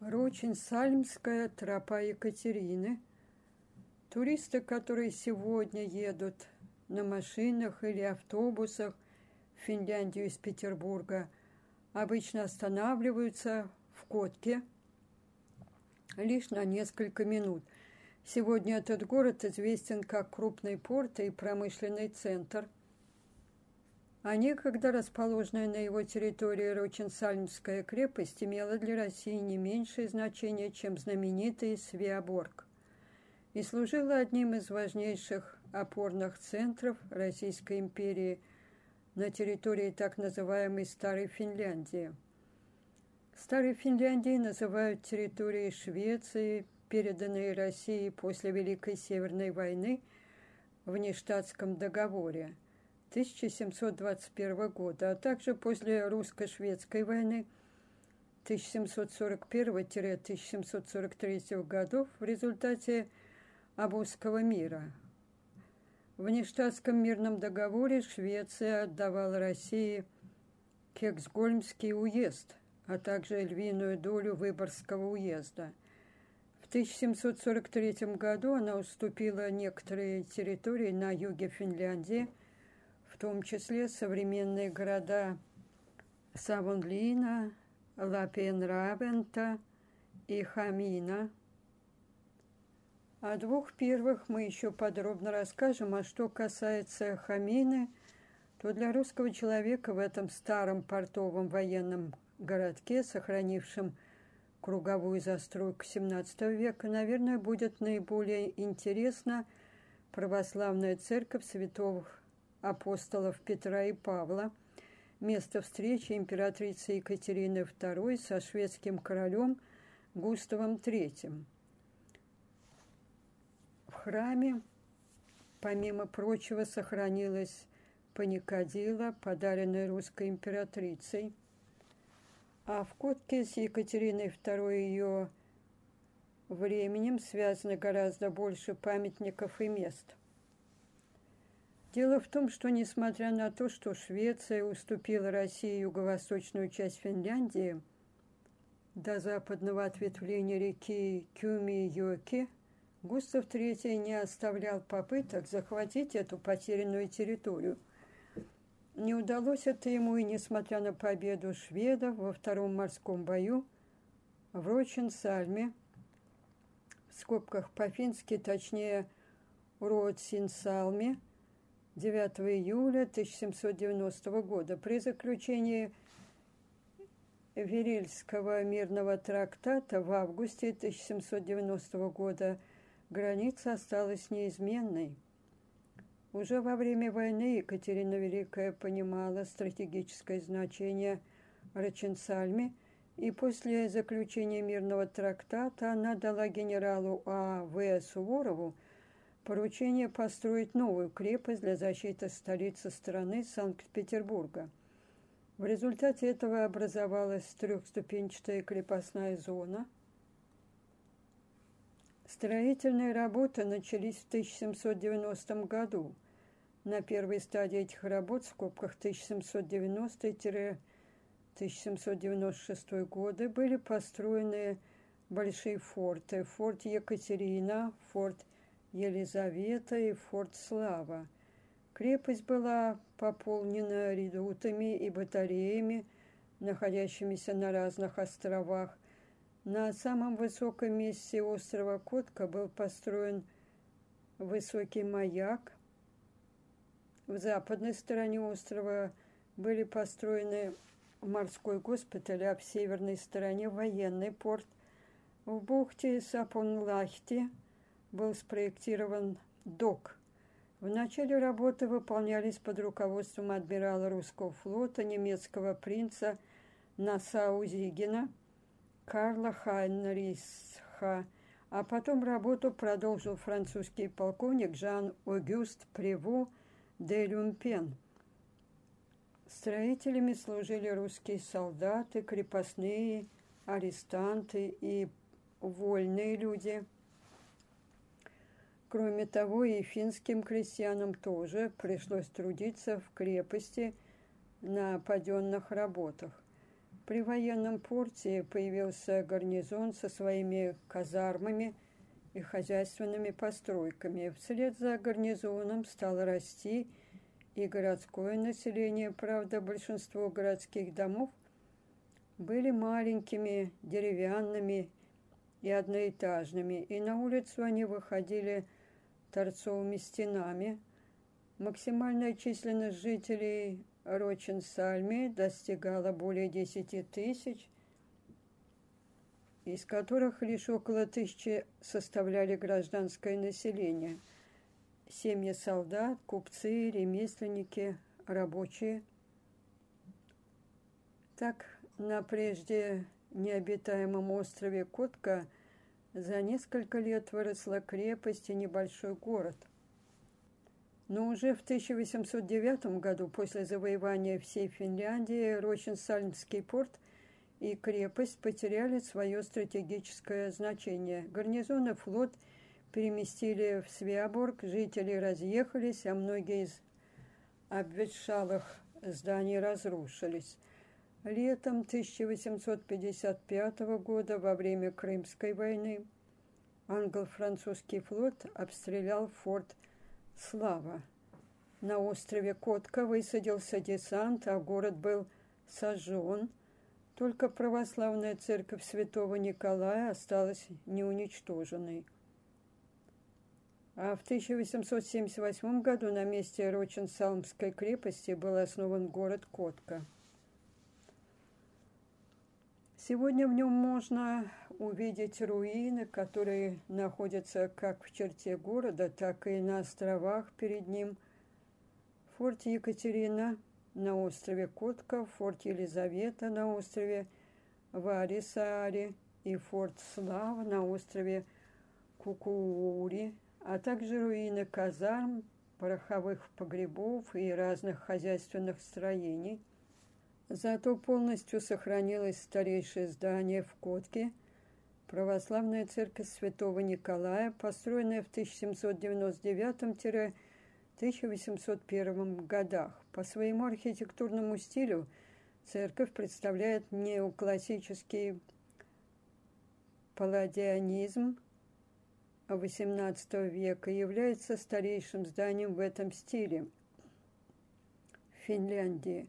Рочин-Сальмская тропа Екатерины. Туристы, которые сегодня едут на машинах или автобусах в Финляндию из Петербурга, обычно останавливаются в Котке лишь на несколько минут. Сегодня этот город известен как крупный порт и промышленный центр – а некогда расположенная на его территории Роченсальмская крепость имела для России не меньшее значение, чем знаменитый Свеоборг, и служила одним из важнейших опорных центров Российской империи на территории так называемой Старой Финляндии. Старой Финляндией называют территории Швеции, переданные России после Великой Северной войны в Нештатском договоре – 1721 года, а также после русско-шведской войны 1741-1743 годов в результате Абузского мира. В Нештатском мирном договоре Швеция отдавала России Кексгольмский уезд, а также львиную долю Выборгского уезда. В 1743 году она уступила некоторые территории на юге Финляндии – том числе современные города Савонлина, Лапенравента и Хамина. О двух первых мы еще подробно расскажем, а что касается Хамины, то для русского человека в этом старом портовом военном городке, сохранившем круговую застройку XVII века, наверное, будет наиболее интересна православная церковь святого апостолов Петра и Павла, место встречи императрицы Екатерины II со шведским королем Густавом III. В храме, помимо прочего, сохранилась паникадила, подаренная русской императрицей, а в Котке с Екатериной II ее временем связано гораздо больше памятников и мест. Дело в том, что несмотря на то, что Швеция уступила России юго-восточную часть Финляндии до западного ответвления реки Кюми-Йоки, Густав III не оставлял попыток захватить эту потерянную территорию. Не удалось это ему и несмотря на победу шведов во втором морском бою в Роченсальме, в скобках по-фински, точнее, Ротсинсалме, 9 июля 1790 года при заключении Верильского мирного трактата в августе 1790 года граница осталась неизменной. Уже во время войны Екатерина Великая понимала стратегическое значение Раченсальми, и после заключения мирного трактата она дала генералу А.В. Суворову поручение построить новую крепость для защиты столицы страны Санкт-Петербурга. В результате этого образовалась трехступенчатая крепостная зона. Строительные работы начались в 1790 году. На первой стадии этих работ, в скобках 1790-1796 годы, были построены большие форты. Форт Екатерина, форт Елизавета и Форт Слава. Крепость была пополнена редутами и батареями, находящимися на разных островах. На самом высоком месте острова Котка был построен высокий маяк. В западной стороне острова были построены морской госпиталь, а в северной стороне военный порт. В бухте Сапунлахте – был спроектирован док. В начале работы выполнялись под руководством адмирала русского флота немецкого принца Насау Зигина Карла Хайнрисха, а потом работу продолжил французский полковник Жан-Огюст Преву де Люмпен. Строителями служили русские солдаты, крепостные, арестанты и вольные люди – Кроме того, и финским крестьянам тоже пришлось трудиться в крепости на паденных работах. При военном порте появился гарнизон со своими казармами и хозяйственными постройками. Вслед за гарнизоном стало расти и городское население, правда, большинство городских домов были маленькими, деревянными и одноэтажными, и на улицу они выходили торцовыми стенами. Максимальная численность жителей Рочин-Сальми достигала более 10 тысяч, из которых лишь около тысячи составляли гражданское население. Семьи солдат, купцы, ремесленники, рабочие. Так, на прежде необитаемом острове Котка за несколько лет выросла крепость и небольшой город. Но уже в 1809 году, после завоевания всей Финляндии, Роченсальмский порт и крепость потеряли свое стратегическое значение. Гарнизон и флот переместили в Свяборг, жители разъехались, а многие из обветшалых зданий разрушились. Летом 1855 года, во время Крымской войны, англо-французский флот обстрелял форт Слава. На острове Котка высадился десант, а город был сожжен. Только православная церковь святого Николая осталась неуничтоженной. А в 1878 году на месте Рочен-Салмской крепости был основан город Котка. Сегодня в нем можно увидеть руины, которые находятся как в черте города, так и на островах перед ним. Форт Екатерина на острове Котка, форт Елизавета на острове Варисаари и форт Слава на острове Кукуури, а также руины казарм, пороховых погребов и разных хозяйственных строений. Зато полностью сохранилось старейшее здание в Котке – Православная церковь святого Николая, построенная в 1799-1801 годах. По своему архитектурному стилю церковь представляет неоклассический палладианизм XVIII века и является старейшим зданием в этом стиле в Финляндии.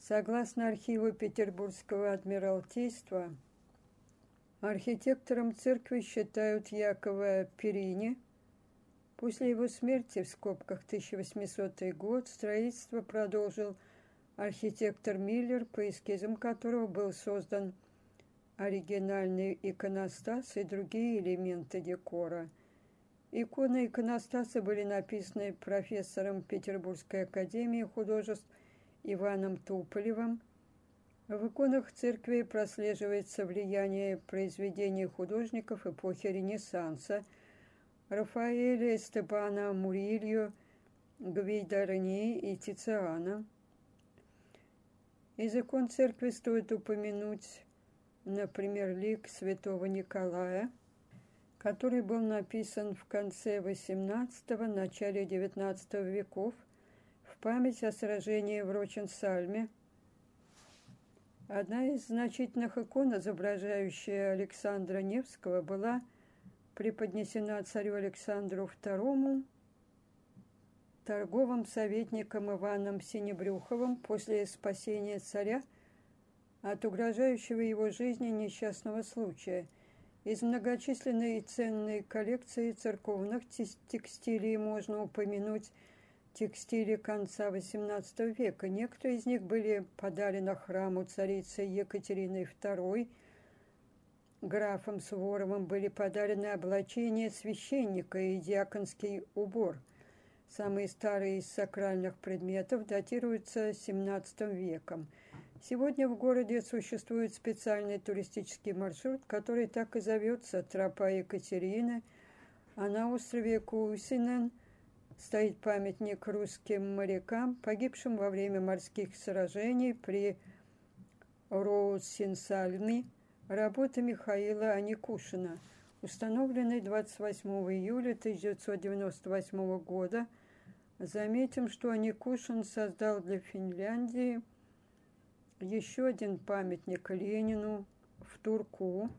Согласно архиву Петербургского адмиралтейства, Архитектором церкви считают Якова Перини. После его смерти, в скобках 1800 год, строительство продолжил архитектор Миллер, по эскизам которого был создан оригинальный иконостас и другие элементы декора. Иконы иконостаса были написаны профессором Петербургской академии художеств Иваном Туполевым – в иконах церкви прослеживается влияние произведений художников эпохи Ренессанса Рафаэля, Степана Мурильо, Гвейдарни и Тициана. Из икон церкви стоит упомянуть, например, лик святого Николая, который был написан в конце XVIII – начале XIX веков память о сражении в Роченсальме – Одна из значительных икон, изображающая Александра Невского, была преподнесена царю Александру II торговым советником Иваном Синебрюховым после спасения царя от угрожающего его жизни несчастного случая. Из многочисленной и ценной коллекции церковных текстилей можно упомянуть текстиле конца XVIII века. Некоторые из них были подарены храму царицы Екатерины II. Графом Суворовым были подарены облачение священника и диаконский убор. Самые старые из сакральных предметов датируются XVII веком. Сегодня в городе существует специальный туристический маршрут, который так и зовется «Тропа Екатерины», а на острове Кусинен – стоит памятник русским морякам, погибшим во время морских сражений при Роусинсальме, работа Михаила Аникушина, установленной 28 июля 1998 года. Заметим, что Аникушин создал для Финляндии Еще один памятник Ленину в Турку.